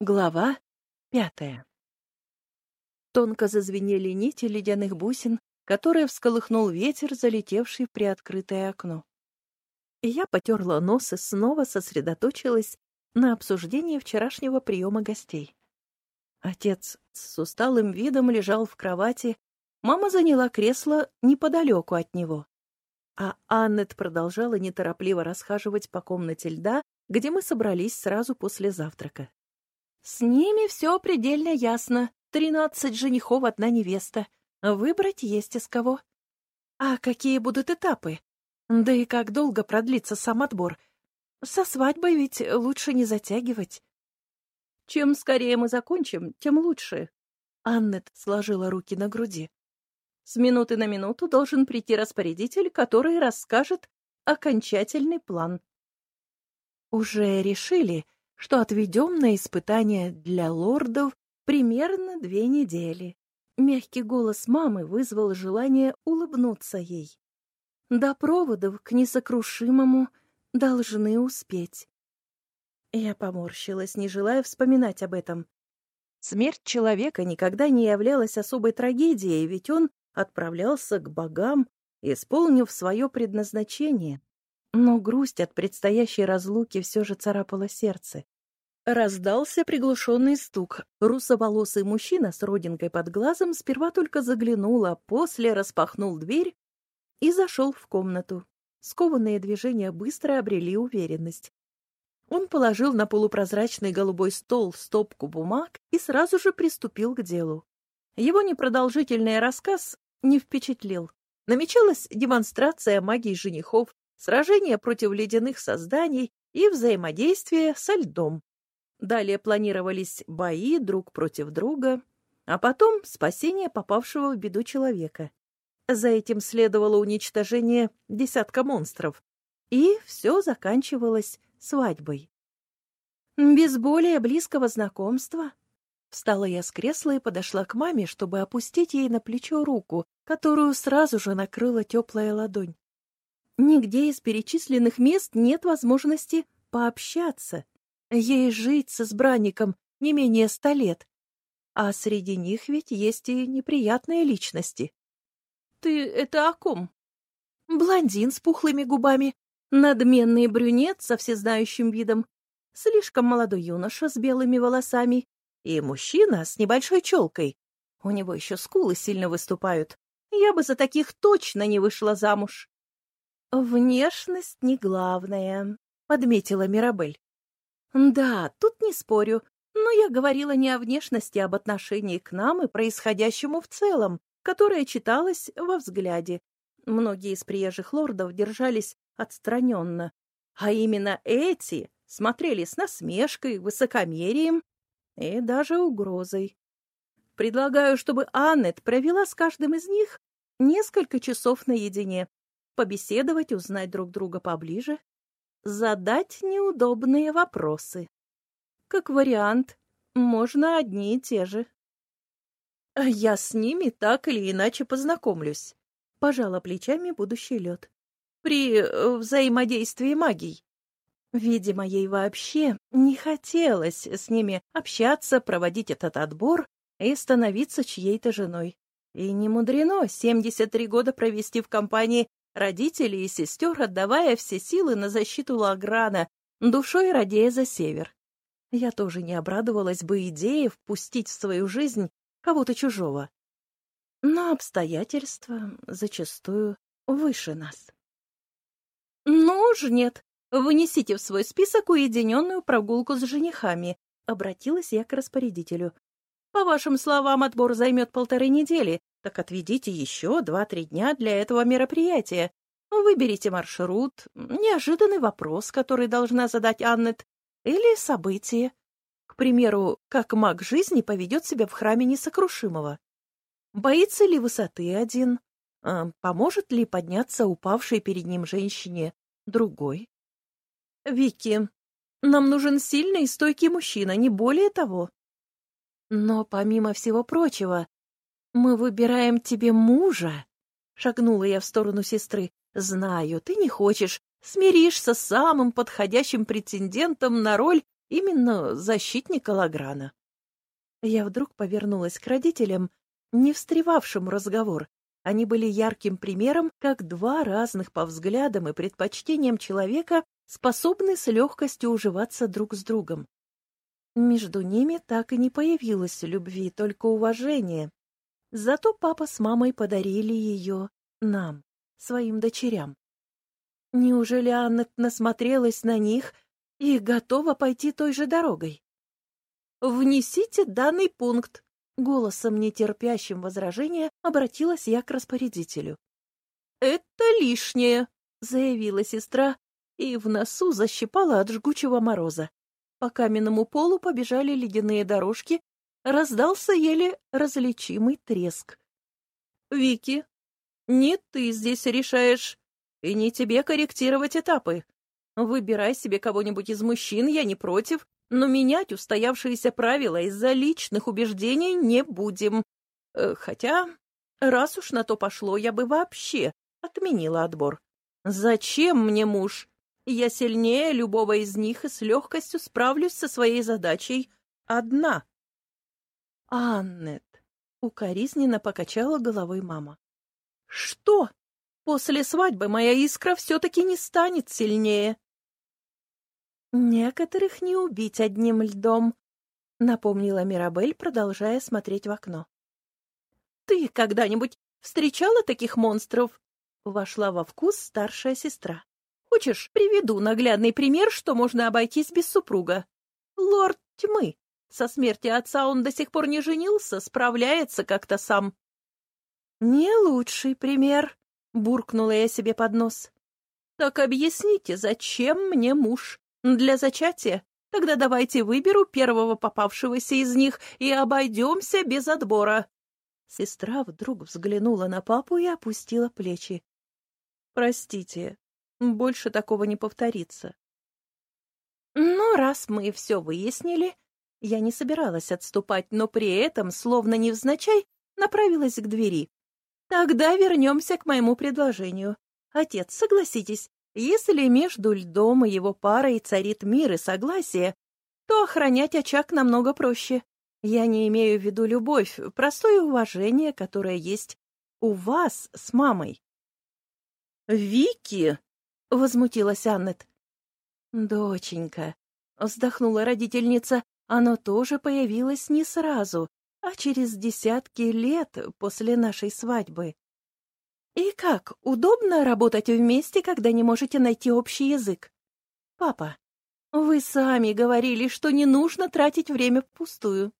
Глава пятая Тонко зазвенели нити ледяных бусин, которые всколыхнул ветер, залетевший в приоткрытое окно. Я потерла нос и снова сосредоточилась на обсуждении вчерашнего приема гостей. Отец с усталым видом лежал в кровати, мама заняла кресло неподалеку от него. А Аннет продолжала неторопливо расхаживать по комнате льда, где мы собрались сразу после завтрака. С ними все предельно ясно. Тринадцать женихов, одна невеста. Выбрать есть из кого. А какие будут этапы? Да и как долго продлится сам отбор? Со свадьбой ведь лучше не затягивать. Чем скорее мы закончим, тем лучше. Аннет сложила руки на груди. С минуты на минуту должен прийти распорядитель, который расскажет окончательный план. Уже решили, что отведем на испытание для лордов примерно две недели. Мягкий голос мамы вызвал желание улыбнуться ей. До проводов к несокрушимому должны успеть. Я поморщилась, не желая вспоминать об этом. Смерть человека никогда не являлась особой трагедией, ведь он отправлялся к богам, исполнив свое предназначение. Но грусть от предстоящей разлуки все же царапала сердце. Раздался приглушенный стук. Русоволосый мужчина с родинкой под глазом сперва только заглянул, а после распахнул дверь и зашел в комнату. Скованные движения быстро обрели уверенность. Он положил на полупрозрачный голубой стол стопку бумаг и сразу же приступил к делу. Его непродолжительный рассказ не впечатлил. Намечалась демонстрация магии женихов, сражение против ледяных созданий и взаимодействие со льдом. Далее планировались бои друг против друга, а потом спасение попавшего в беду человека. За этим следовало уничтожение десятка монстров, и все заканчивалось свадьбой. Без более близкого знакомства Встала я с кресла и подошла к маме, чтобы опустить ей на плечо руку, которую сразу же накрыла теплая ладонь. Нигде из перечисленных мест нет возможности пообщаться. Ей жить с избранником не менее ста лет. А среди них ведь есть и неприятные личности. Ты это о ком? Блондин с пухлыми губами, надменный брюнет со всезнающим видом, слишком молодой юноша с белыми волосами и мужчина с небольшой челкой. У него еще скулы сильно выступают. Я бы за таких точно не вышла замуж. «Внешность не главное», — подметила Мирабель. «Да, тут не спорю, но я говорила не о внешности, а об отношении к нам и происходящему в целом, которое читалось во взгляде. Многие из приезжих лордов держались отстраненно, а именно эти смотрели с насмешкой, высокомерием и даже угрозой. Предлагаю, чтобы Аннет провела с каждым из них несколько часов наедине, побеседовать, узнать друг друга поближе, задать неудобные вопросы. Как вариант, можно одни и те же. Я с ними так или иначе познакомлюсь, пожала плечами будущий лед. При э, взаимодействии магий. Видимо, ей вообще не хотелось с ними общаться, проводить этот отбор и становиться чьей-то женой. И не мудрено 73 года провести в компании родителей и сестер, отдавая все силы на защиту Лаграна, душой радея за север. Я тоже не обрадовалась бы идее впустить в свою жизнь кого-то чужого. Но обстоятельства зачастую выше нас. Ну уж нет, «Вынесите в свой список уединенную прогулку с женихами», — обратилась я к распорядителю. «По вашим словам, отбор займет полторы недели, так отведите еще два-три дня для этого мероприятия. Выберите маршрут, неожиданный вопрос, который должна задать Аннет, или событие. К примеру, как маг жизни поведет себя в храме несокрушимого. Боится ли высоты один? А, поможет ли подняться упавшей перед ним женщине другой? Вики, нам нужен сильный и стойкий мужчина, не более того. Но помимо всего прочего, мы выбираем тебе мужа. Шагнула я в сторону сестры. Знаю, ты не хочешь, смиришься с самым подходящим претендентом на роль именно защитника Лаграна. Я вдруг повернулась к родителям, не встревавшим разговор. Они были ярким примером, как два разных по взглядам и предпочтениям человека способны с легкостью уживаться друг с другом. Между ними так и не появилось любви, только уважение. Зато папа с мамой подарили ее нам, своим дочерям. Неужели Анна насмотрелась на них и готова пойти той же дорогой? «Внесите данный пункт», — голосом, нетерпящим возражения, обратилась я к распорядителю. «Это лишнее», — заявила сестра, и в носу защипала от жгучего мороза. По каменному полу побежали ледяные дорожки, раздался еле различимый треск. «Вики, не ты здесь решаешь, и не тебе корректировать этапы. Выбирай себе кого-нибудь из мужчин, я не против, но менять устоявшиеся правила из-за личных убеждений не будем. Э, хотя, раз уж на то пошло, я бы вообще отменила отбор. Зачем мне муж? Я сильнее любого из них и с легкостью справлюсь со своей задачей одна. Аннет, укоризненно покачала головой мама. Что? После свадьбы моя искра все-таки не станет сильнее. Некоторых не убить одним льдом, напомнила Мирабель, продолжая смотреть в окно. Ты когда-нибудь встречала таких монстров? Вошла во вкус старшая сестра. Хочешь, приведу наглядный пример, что можно обойтись без супруга. Лорд тьмы. Со смерти отца он до сих пор не женился, справляется как-то сам. Не лучший пример, буркнула я себе под нос. Так объясните, зачем мне муж? Для зачатия? Тогда давайте выберу первого попавшегося из них и обойдемся без отбора. Сестра вдруг взглянула на папу и опустила плечи. Простите, больше такого не повторится. Но раз мы все выяснили, я не собиралась отступать, но при этом, словно невзначай, направилась к двери. Тогда вернемся к моему предложению. Отец, согласитесь, если между льдом и его парой царит мир и согласие, то охранять очаг намного проще. Я не имею в виду любовь, простое уважение, которое есть у вас с мамой. «Вики!» — возмутилась Аннет. «Доченька», — вздохнула родительница, — «оно тоже появилось не сразу, а через десятки лет после нашей свадьбы. И как, удобно работать вместе, когда не можете найти общий язык? Папа, вы сами говорили, что не нужно тратить время впустую.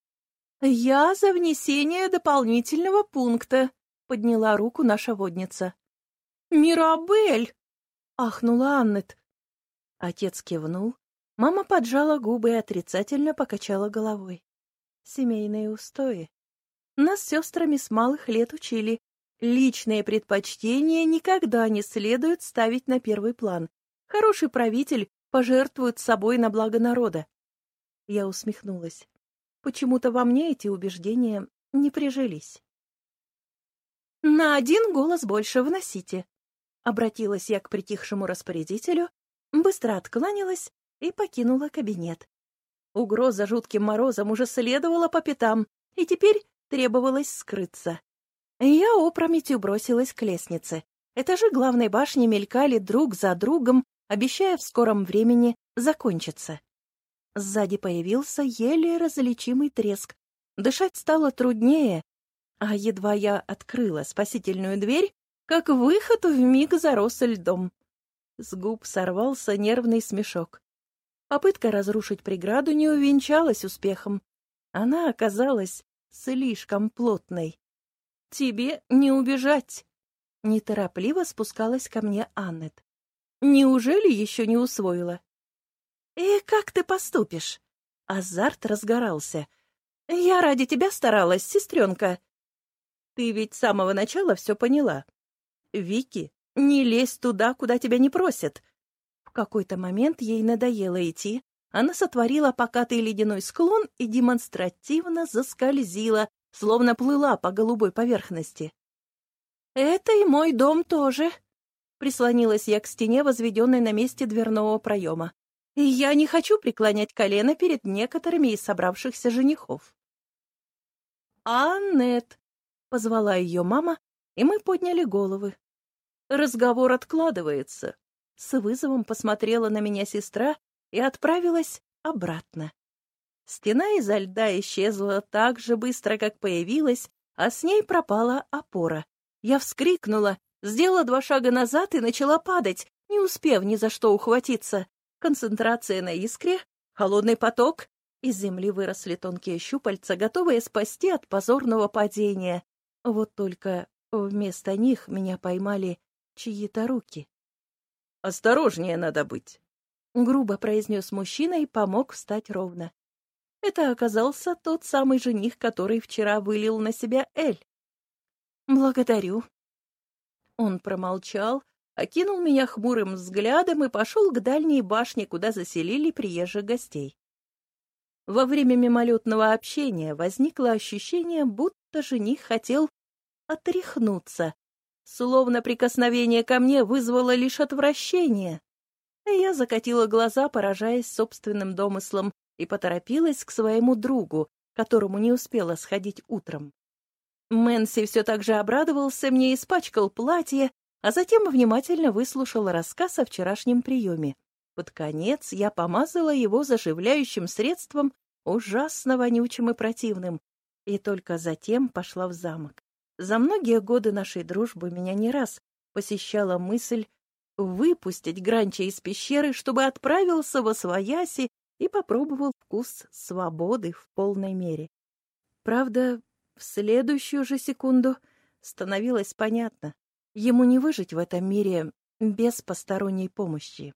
Я за внесение дополнительного пункта, — подняла руку наша водница. «Мирабель!» — ахнула Аннет. Отец кивнул. Мама поджала губы и отрицательно покачала головой. Семейные устои. Нас с сестрами с малых лет учили. Личные предпочтения никогда не следует ставить на первый план. Хороший правитель пожертвует собой на благо народа. Я усмехнулась. Почему-то во мне эти убеждения не прижились. «На один голос больше вносите», Обратилась я к притихшему распорядителю, быстро откланялась и покинула кабинет. Угроза жутким морозом уже следовала по пятам, и теперь требовалось скрыться. Я опрометью бросилась к лестнице. Этажи главной башни мелькали друг за другом, обещая в скором времени закончиться. Сзади появился еле различимый треск. Дышать стало труднее, а едва я открыла спасительную дверь, как выход в миг зарос льдом. С губ сорвался нервный смешок. Попытка разрушить преграду не увенчалась успехом. Она оказалась слишком плотной. «Тебе не убежать!» Неторопливо спускалась ко мне Аннет. «Неужели еще не усвоила?» «И как ты поступишь?» Азарт разгорался. «Я ради тебя старалась, сестренка!» «Ты ведь с самого начала все поняла. «Вики, не лезь туда, куда тебя не просят!» Какой-то момент ей надоело идти, она сотворила покатый ледяной склон и демонстративно заскользила, словно плыла по голубой поверхности. «Это и мой дом тоже», — прислонилась я к стене, возведенной на месте дверного проема. и я не хочу преклонять колено перед некоторыми из собравшихся женихов. «Аннет!» — позвала ее мама, и мы подняли головы. Разговор откладывается. С вызовом посмотрела на меня сестра и отправилась обратно. Стена изо льда исчезла так же быстро, как появилась, а с ней пропала опора. Я вскрикнула, сделала два шага назад и начала падать, не успев ни за что ухватиться. Концентрация на искре, холодный поток, из земли выросли тонкие щупальца, готовые спасти от позорного падения. Вот только вместо них меня поймали чьи-то руки. «Осторожнее надо быть», — грубо произнес мужчина и помог встать ровно. Это оказался тот самый жених, который вчера вылил на себя Эль. «Благодарю». Он промолчал, окинул меня хмурым взглядом и пошел к дальней башне, куда заселили приезжих гостей. Во время мимолетного общения возникло ощущение, будто жених хотел отряхнуться, словно прикосновение ко мне вызвало лишь отвращение. И я закатила глаза, поражаясь собственным домыслом, и поторопилась к своему другу, которому не успела сходить утром. Мэнси все так же обрадовался мне, испачкал платье, а затем внимательно выслушал рассказ о вчерашнем приеме. Под конец я помазала его заживляющим средством, ужасно вонючим и противным, и только затем пошла в замок. За многие годы нашей дружбы меня не раз посещала мысль выпустить Гранча из пещеры, чтобы отправился во свояси и попробовал вкус свободы в полной мере. Правда, в следующую же секунду становилось понятно, ему не выжить в этом мире без посторонней помощи.